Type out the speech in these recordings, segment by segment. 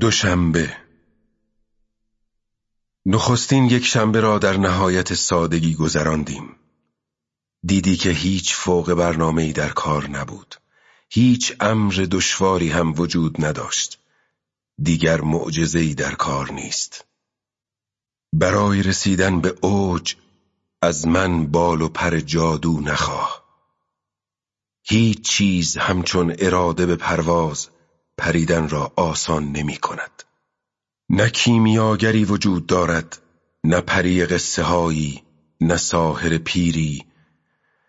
دوشنبه. نخستین یک شنبه را در نهایت سادگی گذراندیم. دیدی که هیچ فوق برنامه در کار نبود. هیچ امر دشواری هم وجود نداشت. دیگر معجزه‌ای در کار نیست. برای رسیدن به اوج از من بال و پر جادو نخواه. هیچ چیز همچون اراده به پرواز پریدن را آسان نمی کند. نه کیمیاگری وجود دارد نه پری قصه هایی نه ساهر پیری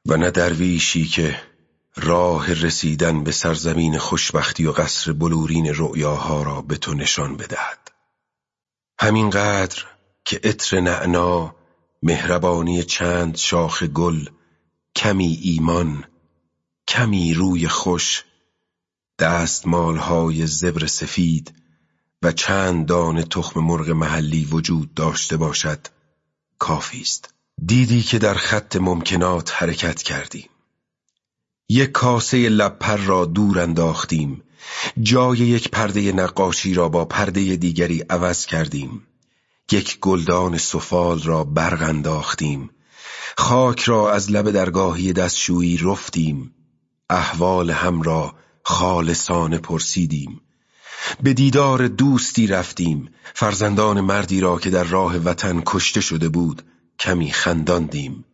و نه درویشی که راه رسیدن به سرزمین خوشبختی و قصر بلورین رؤیاها را به تو نشان بدهد. همینقدر که عطر نعنا مهربانی چند شاخ گل کمی ایمان کمی روی خوش دستمالهای زبر سفید و چند دانه تخم مرغ محلی وجود داشته باشد کافی است. دیدی که در خط ممکنات حرکت کردیم. یک کاسه لپر را دور انداختیم. جای یک پرده نقاشی را با پرده دیگری عوض کردیم. یک گلدان سفال را برق انداختیم. خاک را از لب درگاهی دستشویی رفتیم. احوال هم را خالصانه پرسیدیم. به دیدار دوستی رفتیم. فرزندان مردی را که در راه وطن کشته شده بود کمی خنداندیم.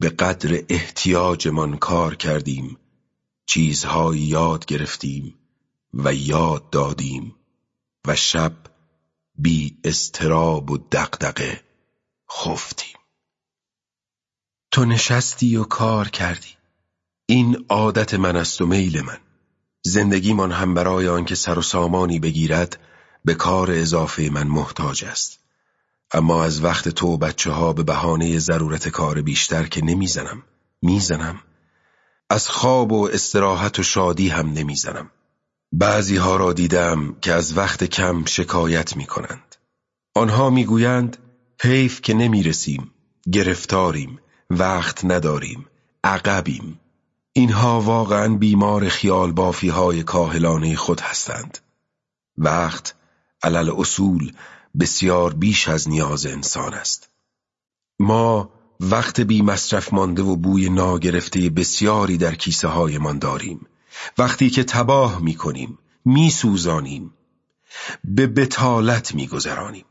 به قدر احتیاجمان کار کردیم. چیزهایی یاد گرفتیم و یاد دادیم. و شب بی استراب و دقدقه خفتیم. تو نشستی و کار کردی. این عادت من است و میل من. زندگیمان هم برای آنکه سر و سامانی بگیرد به کار اضافه من محتاج است. اما از وقت تو بچه ها به بهانه ضرورت کار بیشتر که نمی‌زنم می‌زنم. از خواب و استراحت و شادی هم نمی‌زنم. بعضی ها را دیدم که از وقت کم شکایت می کنند آنها می‌گویند حیف که نمی‌رسیم گرفتاریم وقت نداریم عقبیم. اینها واقعا بیمار خیال بافی های کاهلانه خود هستند. وقت علل اصول بسیار بیش از نیاز انسان است. ما وقت بی مصرف مانده و بوی ناگرفته بسیاری در کیسه های من داریم. وقتی که تباه می کنیم می سوزانیم به بتالت می گذرانیم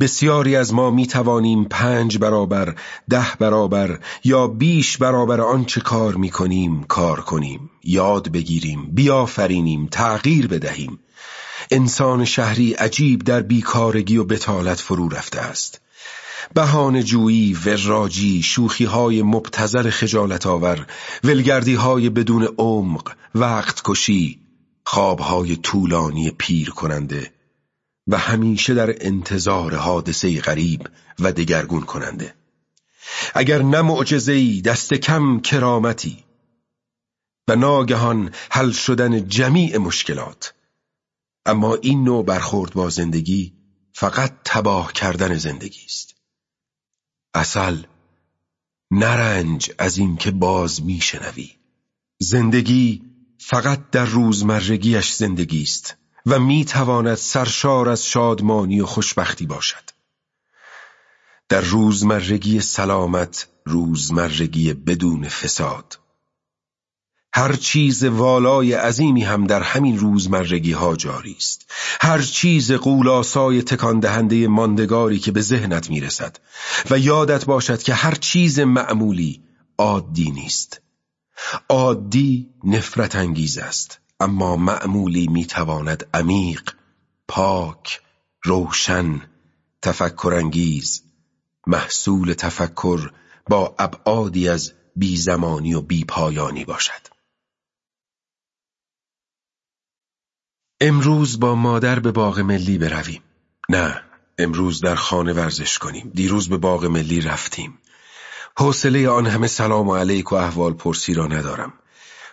بسیاری از ما می توانیم پنج برابر، ده برابر یا بیش برابر آنچه کار می کنیم کار کنیم، یاد بگیریم، بیافرینیم، تغییر بدهیم. انسان شهری عجیب در بیکارگی و بتالت فرو رفته است. بهان جویی، وراجی، شوخی های مبتزل خجالت آور، ولگردی های بدون عمق، وقت کشی، خواب های طولانی پیر کننده، و همیشه در انتظار حادثه غریب و دگرگون کننده. اگر نه معجزه‌ای دست کم کرامتی و ناگهان حل شدن جمیع مشکلات. اما این نوع برخورد با زندگی فقط تباه کردن زندگی است. اصل نرنج از اینکه باز میشنوی. زندگی فقط در روزمرگیش زندگی است. و می تواند سرشار از شادمانی و خوشبختی باشد. در روزمرگی سلامت روزمرگی بدون فساد. هر چیز والای عظیمی هم در همین روزمرگی ها جاری است. هر چیز قولاسای تکان دهنده ماندگاری که به ذهنت می‌رسد. و یادت باشد که هر چیز معمولی عادی نیست. عادی نفرت انگیز است. اما معمولی می‌تواند عمیق، پاک، روشن، تفکرانگیز، محصول تفکر با ابعادی از بیزمانی و بیپایانی باشد. امروز با مادر به باغ ملی برویم. نه، امروز در خانه ورزش کنیم. دیروز به باغ ملی رفتیم. حوصله آن همه سلام و علیک و احوال پرسی را ندارم.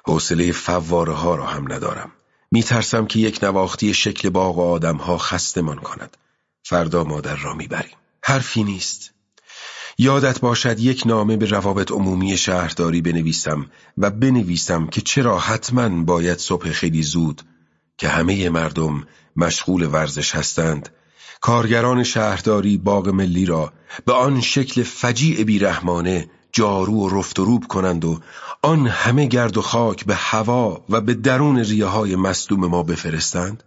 حوصله فواره ها را هم ندارم. میترسم که یک نواختی شکل باغ و آدم ها خستمان کند. فردا مادر را می‌بریم. حرفی نیست. یادت باشد یک نامه به روابط عمومی شهرداری بنویسم و بنویسم که چرا حتما باید صبح خیلی زود که همه مردم مشغول ورزش هستند کارگران شهرداری باغ ملی را به آن شکل فجیع بیرحمانه جارو و رفت و روب کنند و آن همه گرد و خاک به هوا و به درون ریه های مصدوم ما بفرستند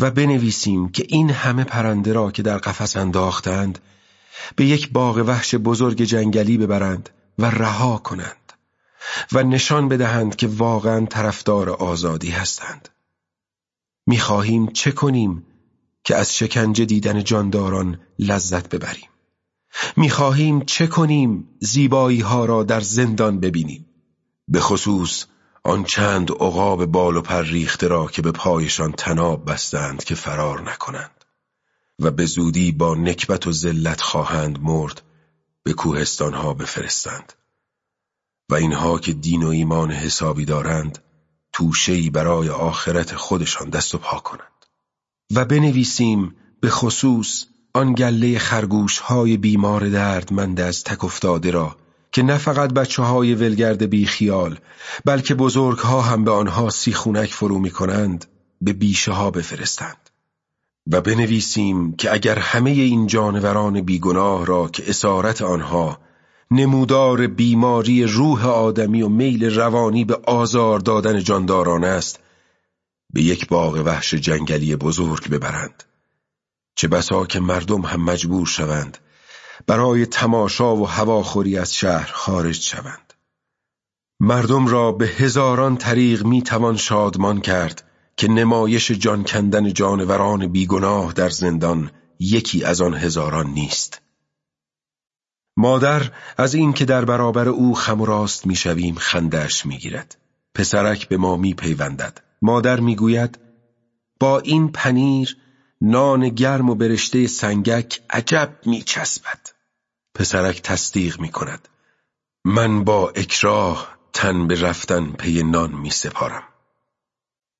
و بنویسیم که این همه پرنده را که در قفس انداختند به یک باغ وحش بزرگ جنگلی ببرند و رها کنند و نشان بدهند که واقعا طرفدار آزادی هستند. می‌خواهیم چه کنیم که از شکنجه دیدن جانداران لذت ببریم؟ می‌خواهیم چه کنیم زیبایی ها را در زندان ببینیم؟ به خصوص آن چند عقاب بال و پر ریخته را که به پایشان تناب بستند که فرار نکنند. و به زودی با نکبت و ذلت خواهند مرد به کوهستانها بفرستند. و اینها که دین و ایمان حسابی دارند توشهی برای آخرت خودشان دست و پا کنند. و بنویسیم به خصوص آن گله خرگوش های بیمار دردمند از تک افتاده را که نه فقط بچه های ولگرد بی خیال بلکه بزرگ ها هم به آنها سیخونک فرو می کنند به بیشه ها بفرستند. و بنویسیم که اگر همه این جانوران بیگناه را که اسارت آنها نمودار بیماری روح آدمی و میل روانی به آزار دادن جانداران است به یک باغ وحش جنگلی بزرگ ببرند. چه بسا که مردم هم مجبور شوند برای تماشا و هواخوری از شهر خارج شوند. مردم را به هزاران طریق می‌توان شادمان کرد که نمایش جان کندن جانوران بیگناه در زندان یکی از آن هزاران نیست. مادر از اینکه در برابر او خم و راست می‌شویم خندش می‌گیرد. پسرک به ما میپیوندد. مادر می‌گوید با این پنیر نان گرم و برشته سنگک عجب میچسبد. پسرک تصدیق می‌کند. من با اکراه تن به رفتن پی نان می سپارم